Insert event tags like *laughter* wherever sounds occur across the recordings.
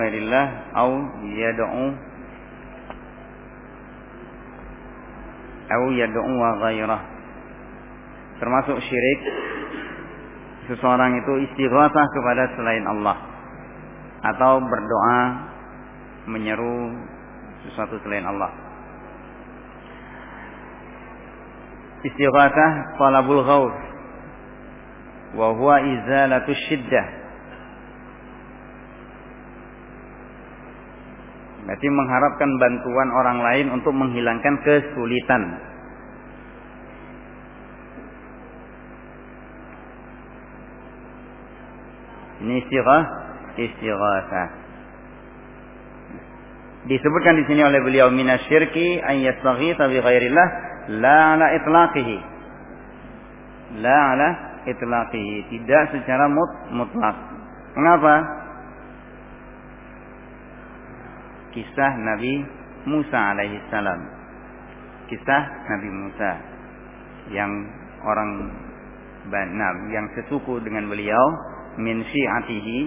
ghairillah au yad'u au yad'u wa ghairah. Termasuk syirik seseorang itu istighatsah kepada selain Allah atau berdoa menyeru sesuatu selain Allah. Istighatsah talabul ghaus wa huwa izalatu syiddah. Berarti mengharapkan bantuan orang lain untuk menghilangkan kesulitan. Ini istighah, istighatsah. Disebutkan di sini oleh beliau minasyirki an yastaghitha bi ghairillah la ala itlaqihi. La ala itlaqihi, tidak secara mut, mutlak. Mengapa? Kisah Nabi Musa alaihi salam. Kisah Nabi Musa yang orang Banab yang sesuku dengan beliau min syi'atihi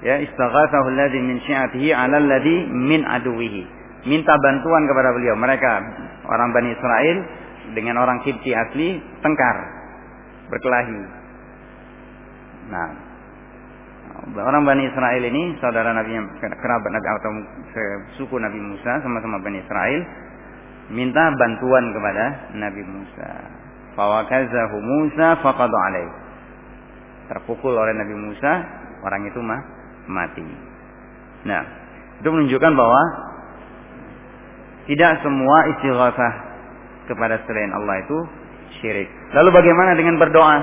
ya istaghathahu alladhi min syi'atihi 'ala alladhi min aduwihi. Minta bantuan kepada beliau. Mereka orang Bani Israel dengan orang Kipti asli tengkar berkelahi. Nah orang Bani Israel ini saudara Nabi kerabat Nabi atau suku Nabi Musa sama-sama Bani Israel minta bantuan kepada Nabi Musa fawakazahu Musa faqadu alaih terpukul oleh Nabi Musa, orang itu mah mati. Nah, itu menunjukkan bahwa tidak semua istighatsah kepada selain Allah itu syirik. Lalu bagaimana dengan berdoa?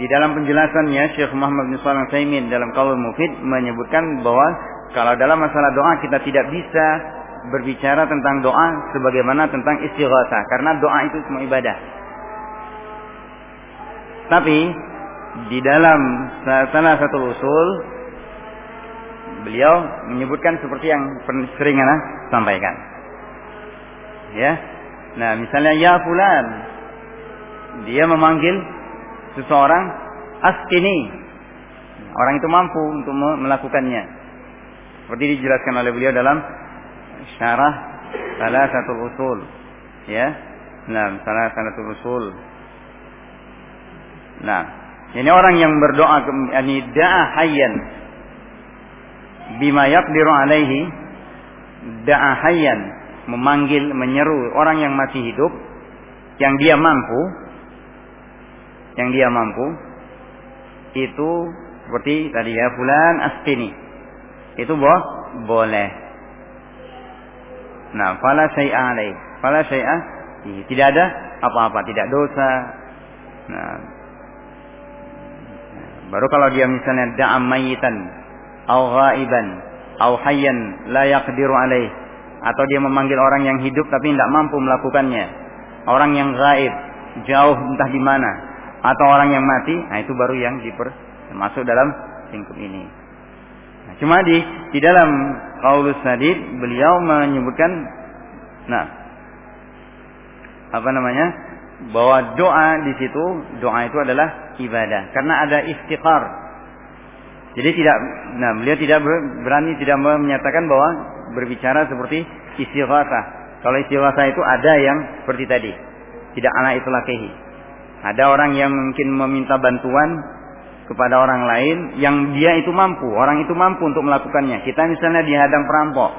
Di dalam penjelasannya Syekh Muhammad bin Shalih Al dalam Qaul Mufid menyebutkan bahwa kalau dalam masalah doa kita tidak bisa berbicara tentang doa sebagaimana tentang istighatsah karena doa itu semua ibadah. Tapi di dalam salah satu usul beliau menyebutkan seperti yang sering ana sampaikan. Ya. Nah, misalnya ya fulan dia memanggil seseorang askini. Orang itu mampu untuk melakukannya. Seperti dijelaskan oleh beliau dalam syarah salah satu usul. Ya. Nah, salah satu usul Nah, ini orang yang berdoa yani da'a hayyan bima yaqdiru alaihi da'a hayyan memanggil menyeru orang yang masih hidup yang dia mampu yang dia mampu itu seperti tadi ya fulan astini itu boh boleh. Nah fala syai'a alaih. Fala syai'a tidak ada apa-apa tidak dosa. Nah. Baru kalau dia misalnya da'am mayitan au ghaiban au hayyan la yaqdiru alaih. Atau dia memanggil orang yang hidup tapi tidak mampu melakukannya. Orang yang gaib, jauh entah di mana atau orang yang mati, nah itu baru yang diper masuk dalam lingkup ini. Nah, cuma di di dalam Qaulus Sadid beliau menyebutkan nah apa namanya? bahwa doa di situ doa itu adalah ibadah karena ada istiqar. Jadi tidak nah beliau tidak berani tidak menyatakan bahwa berbicara seperti istighatsah. Kalau istighatsah itu ada yang seperti tadi. Tidak anak itu lakehi. Ada orang yang mungkin meminta bantuan kepada orang lain yang dia itu mampu, orang itu mampu untuk melakukannya. Kita misalnya dihadang perampok.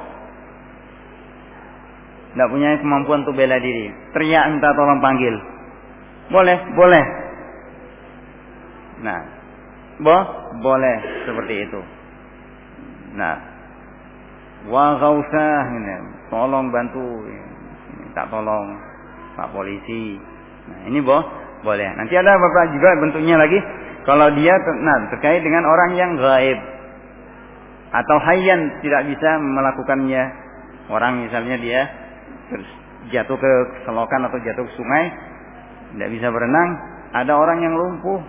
Tidak punya kemampuan untuk bela diri. Teriak minta tolong panggil. Boleh, boleh. Nah, boh, boleh seperti itu. Nah, wa gausah tolong bantu, tak tolong Pak polisi. Nah, ini boh, boleh. Nanti ada beberapa juga bentuknya lagi. Kalau dia nah, terkait dengan orang yang gaib atau hayyan tidak bisa melakukannya. Orang misalnya dia jatuh ke selokan atau jatuh ke sungai, tidak bisa berenang, ada orang yang lumpuh.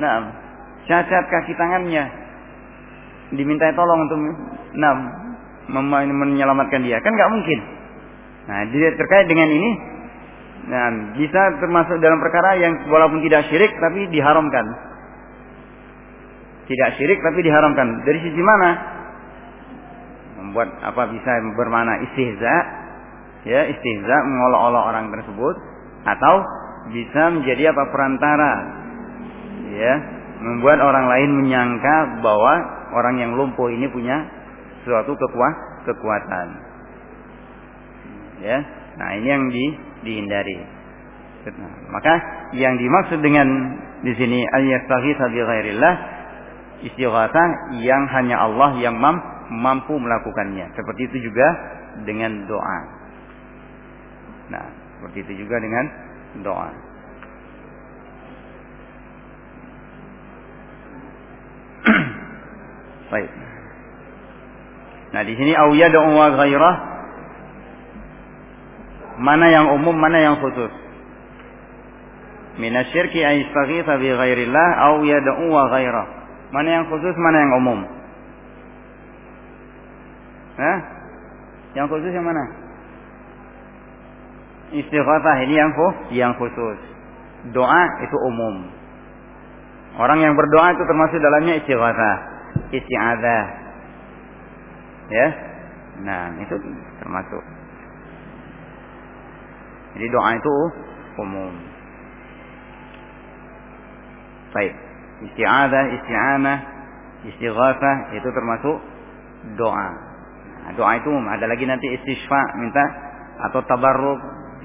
Nah, cacat kaki tangannya. Diminta tolong untuk nah, menyelamatkan dia. Kan nggak mungkin. Nah, dia terkait dengan ini, nah, bisa termasuk dalam perkara yang walaupun tidak syirik tapi diharamkan. Tidak syirik tapi diharamkan. Dari sisi mana? Membuat apa bisa bermana istihza, ya istihza mengolok-olok orang tersebut atau bisa menjadi apa perantara ya membuat orang lain menyangka bahwa orang yang lumpuh ini punya suatu kekuat kekuatan ya nah ini yang di, dihindari maka yang dimaksud dengan di sini ayyastaghitsa bi ghairillah istighatsah yang hanya Allah yang mampu melakukannya seperti itu juga dengan doa nah seperti itu juga dengan doa. *clears throat* Baik. Nah, di sini au wa ghairah mana yang umum, mana yang khusus? Minasyirki ay yastaghitha bi ghairillah au yad'u wa ghairah. Mana yang khusus, mana yang umum? Hah? Yang khusus yang mana? Istighatsah ini yang yang khusus. Doa itu umum. Orang yang berdoa itu termasuk dalamnya istighatsah, isti'adzah. Ya. Nah, itu termasuk. Jadi doa itu umum. Baik. Isti'adzah, isti'anah, istighatsah itu termasuk doa. Nah, doa itu umum. Ada lagi nanti istisfa minta atau tabarruk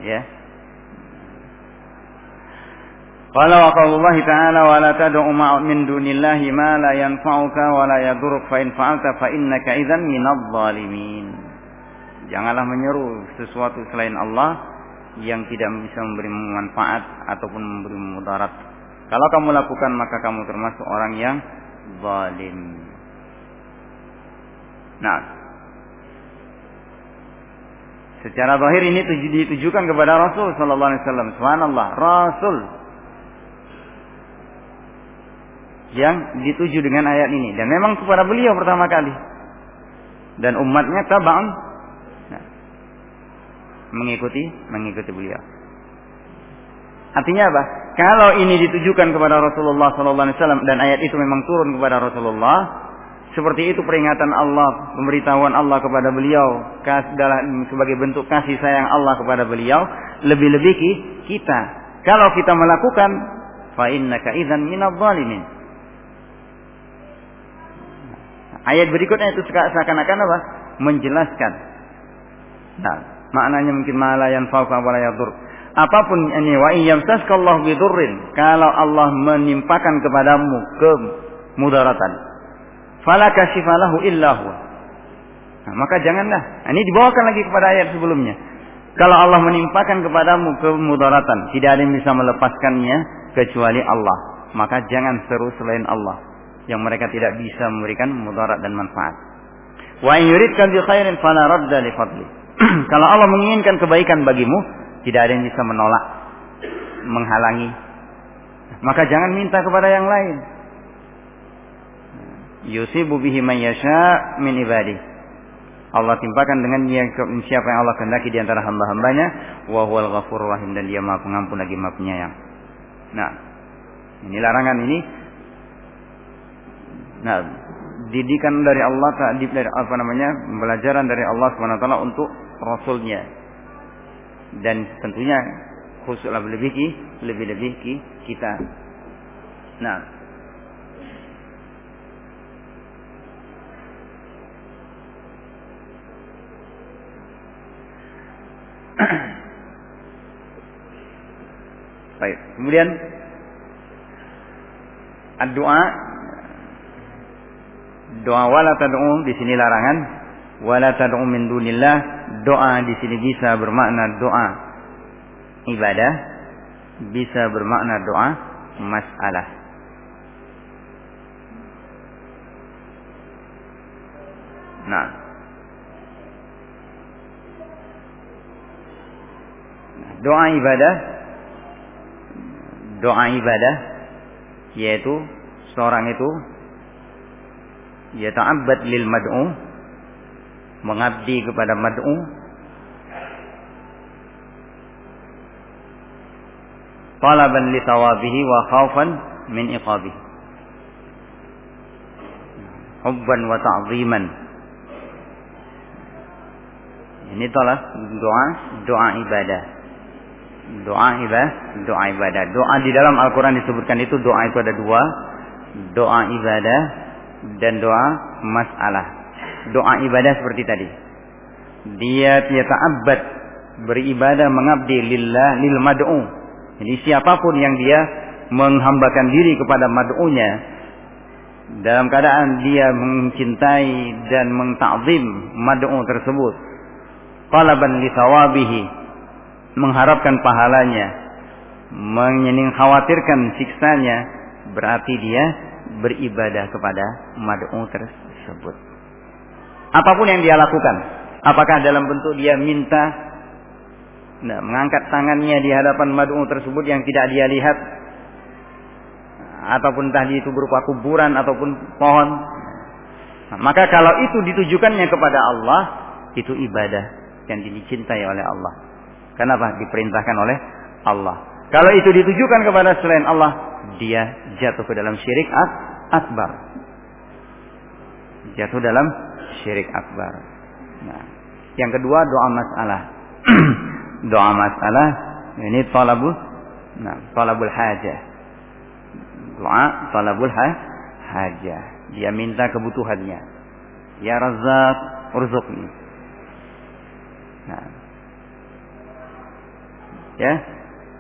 ya Qala wa qaulullah ta'ala wa la tad'u ma'a min dunillahi ma la yanfa'uka wa la yadurruk fa in fa'alta fa innaka idzan minadh dhalimin. Janganlah menyeru sesuatu selain Allah yang tidak bisa memberi manfaat ataupun memberi mudarat. Kalau kamu lakukan maka kamu termasuk orang yang zalim. Nah, Secara zahir ini ditujukan kepada Rasul sallallahu alaihi wasallam. Subhanallah, Rasul yang dituju dengan ayat ini dan memang kepada beliau pertama kali. Dan umatnya tabang mengikuti mengikuti beliau. Artinya apa? Kalau ini ditujukan kepada Rasulullah wasallam dan ayat itu memang turun kepada Rasulullah, seperti itu peringatan Allah, pemberitahuan Allah kepada beliau sebagai bentuk kasih sayang Allah kepada beliau, lebih-lebih kita. Kalau kita melakukan fa innaka idzan minadh dhalimin. Ayat berikutnya itu seakan-akan apa? Menjelaskan. Nah, maknanya mungkin malayan fauqa wa la yadur. Apa pun ini wa iyyamsaskallahu bidurrin, kalau Allah menimpakan kepadamu kemudaratan, fala kashifalahu illa. Nah, maka janganlah. Nah, ini dibawakan lagi kepada ayat sebelumnya. Kalau Allah menimpakan kepadamu kemudaratan, tidak ada yang bisa melepaskannya kecuali Allah. Maka jangan seru selain Allah yang mereka tidak bisa memberikan mudarat dan manfaat. Wa in yuridka bi khairin fala radda li fadli. Kalau Allah menginginkan kebaikan bagimu, tidak ada yang bisa menolak, menghalangi. Maka jangan minta kepada yang lain yusibu bihi man yasha min ibadi. Allah timpakan dengan siapa yang Allah kehendaki di antara hamba-hambanya wa huwal ghafurur rahim dan dia Maha Pengampun lagi Maha Penyayang. Nah, ini larangan ini nah didikan dari Allah dari apa namanya pelajaran dari Allah swt untuk rasulnya dan tentunya khusus lebih-lebih lebih-lebih kita. Nah, *clears throat* Baik. Kemudian doa doa wala tad'u di sini larangan wala tad'u min dunillah. Doa di sini bisa bermakna doa ibadah bisa bermakna doa masalah. Nah, doa ibadah doa ibadah yaitu seorang itu yata'abbad lil mad'u mengabdi kepada mad'u talaban li thawabihi wa khaufan min iqabihi hubban wa ta'ziman. Ini tolak doa doa ibadah. Doa ibadah, doa ibadah. Doa di dalam Al-Qur'an disebutkan itu doa itu ada dua. Doa ibadah dan doa masalah. Doa ibadah seperti tadi. Dia yata'abbad beribadah mengabdi lillah lil mad'u. Jadi siapa pun yang dia menghambakan diri kepada mad'unya dalam keadaan dia mencintai dan mengtakzim mad'u tersebut talaban li thawabihi mengharapkan pahalanya menyening khawatirkan siksanya berarti dia beribadah kepada mad'u tersebut apa pun yang dia lakukan apakah dalam bentuk dia minta nah, mengangkat tangannya di hadapan mad'u tersebut yang tidak dia lihat ataupun tadi itu berupa kuburan ataupun pohon nah, maka kalau itu ditujukannya kepada Allah itu ibadah yang dicintai oleh Allah. Kenapa? Diperintahkan oleh Allah. Kalau itu ditujukan kepada selain Allah, dia jatuh ke dalam syirik akbar. Jatuh dalam syirik akbar. Nah, yang kedua doa masalah. *clears throat* doa masalah ini talabul nah, talabul hajah. Doa talabul ha, hajah. Dia minta kebutuhannya. Ya Razzaq, urzuqni. Nah. Ya.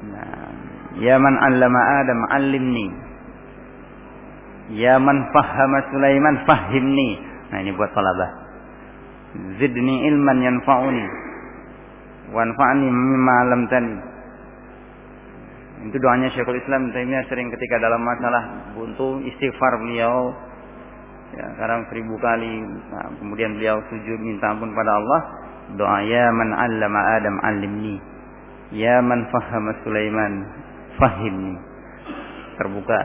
Nah. Ya man 'allama Adam 'allimni. Ya man fahhama Sulaiman fahimni. Nah ini buat talabah. Zidni ilman yanfa'uni. Wanfa'ni mimma 'allamtani. Itu doanya Syekhul Islam Taimiyah sering ketika dalam masalah buntu istighfar beliau ya, sekarang seribu kali nah, kemudian beliau sujud minta ampun pada Allah doa ya man 'allama Adam 'allimni. Ya man fahama Sulaiman fahimni. Terbuka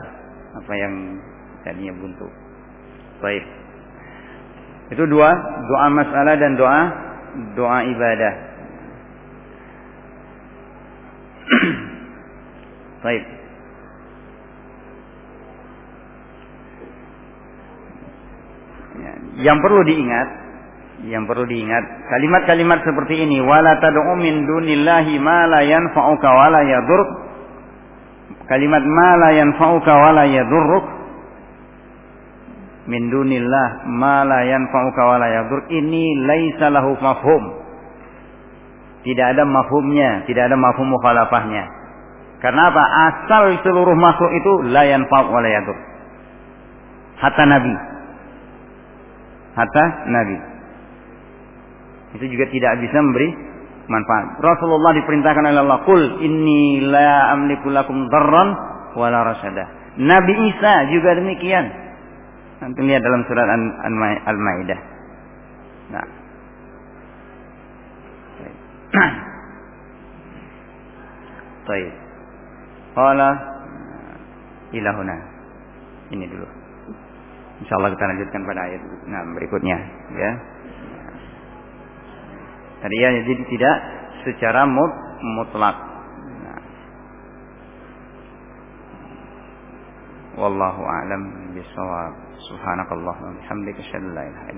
apa yang tadinya buntu. Baik. Itu dua, doa masalah dan doa doa ibadah. *clears throat* Baik. Ya, yang perlu diingat yang perlu diingat kalimat-kalimat seperti ini wala tad'u min dunillahi ma la yanfa'uka wa la kalimat ma la yanfa'uka wa la yadurruk min dunillah ma la yanfa'uka wa la ini laisa lahu mafhum. Tidak ada mafhumnya tidak ada mafhum mukhalafahnya. Karena apa? Asal seluruh makhluk itu la yanfa'u wa la yadur hatta nabi. Hatta nabi. Itu juga tidak bisa memberi manfaat. Rasulullah diperintahkan oleh Allah, "Qul inni la amliku lakum dharran wala rasada." Nabi Isa juga demikian. Nanti lihat dalam surat Al-Maidah. Nah. Baik. *clears throat* Qala ilahuna. Ini dulu. Insyaallah kita lanjutkan pada ayat nah, berikutnya, ya. Tadi ya jadi tidak secara mut, mutlak. Nah. Wallahu a'lam bishawab. Subhanakallahumma wa bihamdika asyhadu an la ilaha